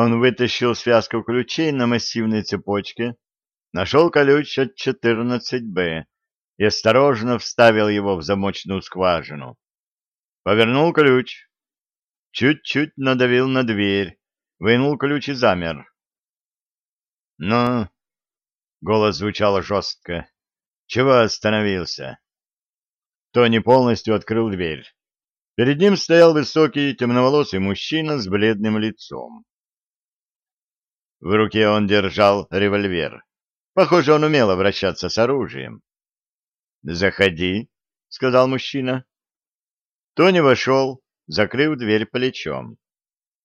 Он вытащил связку ключей на массивной цепочке, нашел ключ от 14Б и осторожно вставил его в замочную скважину. Повернул ключ. Чуть-чуть надавил на дверь, вынул ключ и замер. «Ну?» — голос звучал жестко. «Чего остановился?» Тони полностью открыл дверь. Перед ним стоял высокий темноволосый мужчина с бледным лицом. В руке он держал револьвер. Похоже, он умел обращаться с оружием. «Заходи», — сказал мужчина. Тони вошел, закрыв дверь плечом.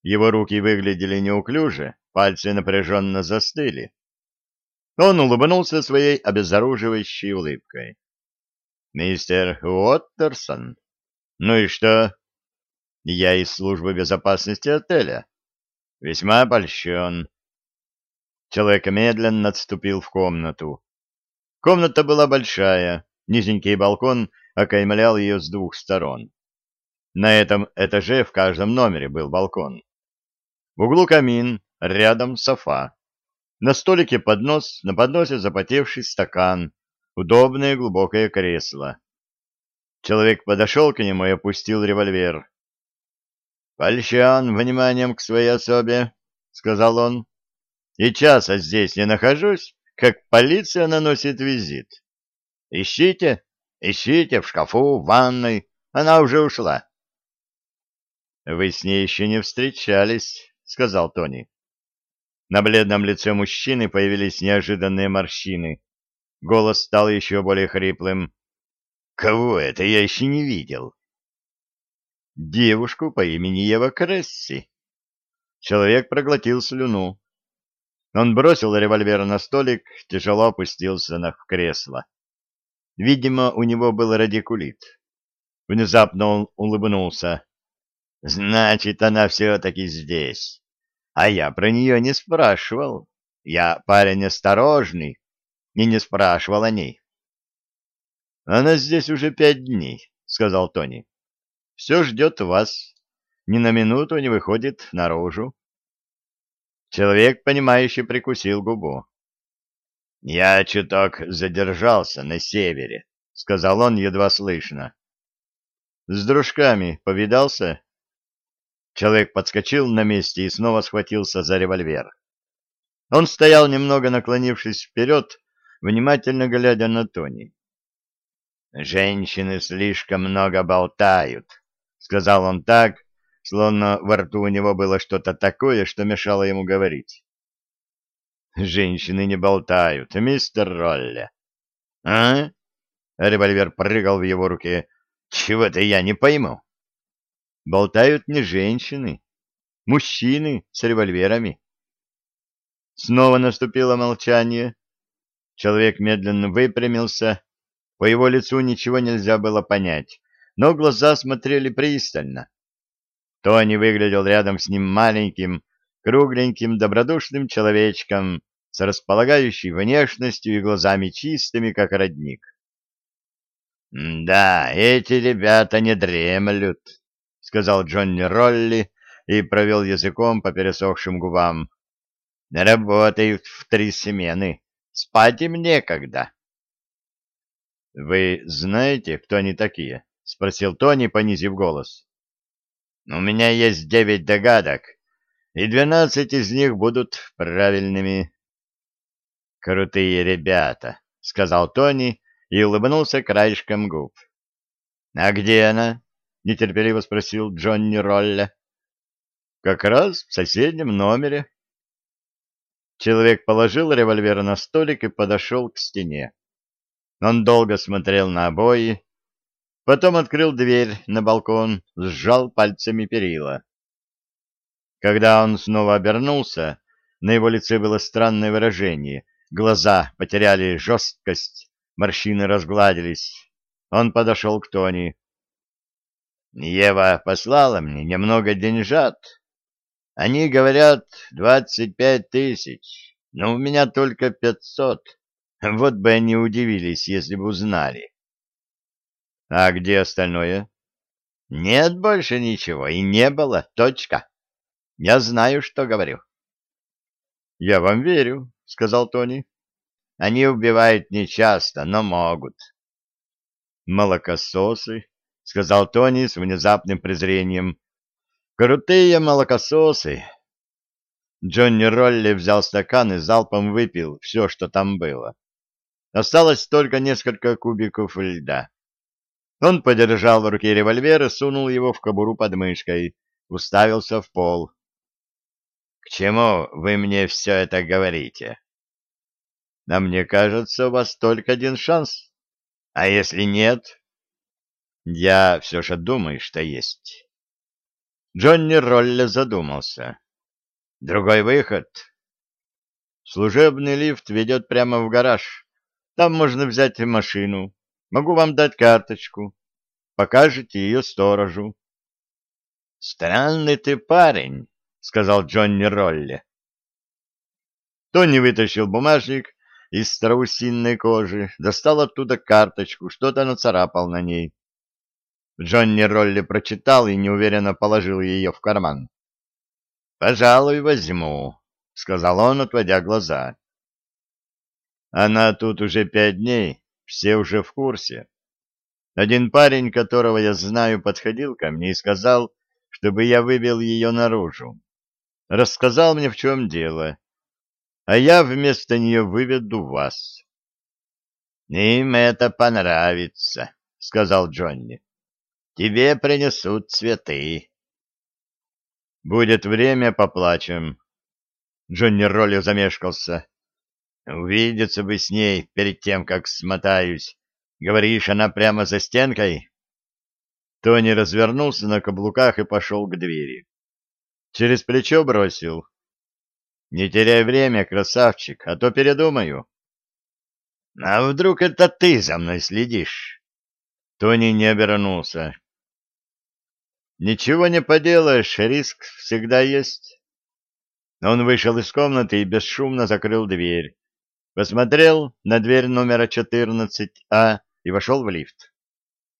Его руки выглядели неуклюже, пальцы напряженно застыли. Он улыбнулся своей обезоруживающей улыбкой. «Мистер Уоттерсон? Ну и что?» «Я из службы безопасности отеля. Весьма польщен». Человек медленно отступил в комнату. Комната была большая, низенький балкон окаймлял ее с двух сторон. На этом этаже в каждом номере был балкон. В углу камин, рядом софа. На столике поднос, на подносе запотевший стакан, удобное глубокое кресло. Человек подошел к нему и опустил револьвер. «Польщен вниманием к своей особе», — сказал он. «И часа здесь не нахожусь, как полиция наносит визит. Ищите, ищите в шкафу, в ванной, она уже ушла». «Вы с ней еще не встречались», — сказал Тони. На бледном лице мужчины появились неожиданные морщины. Голос стал еще более хриплым. «Кого это я еще не видел?» «Девушку по имени Ева Кресси». Человек проглотил слюну. Он бросил револьвер на столик, тяжело опустился на кресло. Видимо, у него был радикулит. Внезапно он улыбнулся. «Значит, она все-таки здесь. А я про нее не спрашивал. Я парень осторожный, и не спрашивал о ней. «Она здесь уже пять дней», — сказал Тони. «Все ждет вас. Ни на минуту не выходит наружу». Человек, понимающий, прикусил губу. «Я чуток задержался на севере», — сказал он едва слышно. «С дружками повидался?» Человек подскочил на месте и снова схватился за револьвер. Он стоял, немного наклонившись вперед, внимательно глядя на Тони. «Женщины слишком много болтают», — сказал он так, словно во рту у него было что-то такое, что мешало ему говорить. «Женщины не болтают, мистер Ролли». «А?» — револьвер прыгал в его руке. «Чего-то я не пойму». «Болтают не женщины, мужчины с револьверами». Снова наступило молчание. Человек медленно выпрямился. По его лицу ничего нельзя было понять, но глаза смотрели пристально. Тони выглядел рядом с ним маленьким, кругленьким, добродушным человечком с располагающей внешностью и глазами чистыми, как родник. «Да, эти ребята не дремлют», — сказал Джонни Ролли и провел языком по пересохшим губам. «Работают в три смены». Спать им некогда. — Вы знаете, кто они такие? — спросил Тони, понизив голос. — У меня есть девять догадок, и двенадцать из них будут правильными. — Крутые ребята, — сказал Тони и улыбнулся краешком губ. — А где она? — нетерпеливо спросил Джонни Ролля. — Как раз в соседнем номере. Человек положил револьвер на столик и подошел к стене. Он долго смотрел на обои, потом открыл дверь на балкон, сжал пальцами перила. Когда он снова обернулся, на его лице было странное выражение. Глаза потеряли жесткость, морщины разгладились. Он подошел к Тони. «Ева послала мне немного деньжат. Они говорят двадцать пять тысяч, но у меня только пятьсот. Вот бы они удивились, если бы узнали. А где остальное? Нет больше ничего, и не было, точка. Я знаю, что говорю. Я вам верю, сказал Тони. Они убивают нечасто, но могут. Молокососы, сказал Тони с внезапным презрением. Крутые молокососы. Джонни Ролли взял стакан и залпом выпил все, что там было. Осталось только несколько кубиков льда. Он подержал в руке револьвер и сунул его в кобуру под мышкой, уставился в пол. — К чему вы мне все это говорите? — А мне кажется, у вас только один шанс. А если нет? — Я все же думаю, что есть. Джонни Ролле задумался. — Другой выход? — Служебный лифт ведет прямо в гараж. Там можно взять машину. Могу вам дать карточку. Покажете ее сторожу. — Странный ты парень, — сказал Джонни Ролли. Тони вытащил бумажник из страусиной кожи, достал оттуда карточку, что-то нацарапал на ней. Джонни Ролли прочитал и неуверенно положил ее в карман. — Пожалуй, возьму, — сказал он, отводя глаза. Она тут уже пять дней, все уже в курсе. Один парень, которого я знаю, подходил ко мне и сказал, чтобы я вывел ее наружу. Рассказал мне, в чем дело, а я вместо нее выведу вас. — Им это понравится, — сказал Джонни. — Тебе принесут цветы. — Будет время, поплачем. Джонни Ролли замешкался. Увидеться бы с ней перед тем, как смотаюсь. Говоришь, она прямо за стенкой? Тони развернулся на каблуках и пошел к двери. Через плечо бросил. Не теряй время, красавчик, а то передумаю. А вдруг это ты за мной следишь? Тони не обернулся. Ничего не поделаешь, риск всегда есть. Он вышел из комнаты и бесшумно закрыл дверь посмотрел на дверь номера 14А и вошел в лифт.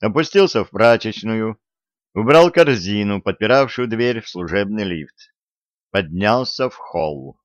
Опустился в прачечную, убрал корзину, подпиравшую дверь в служебный лифт. Поднялся в холл.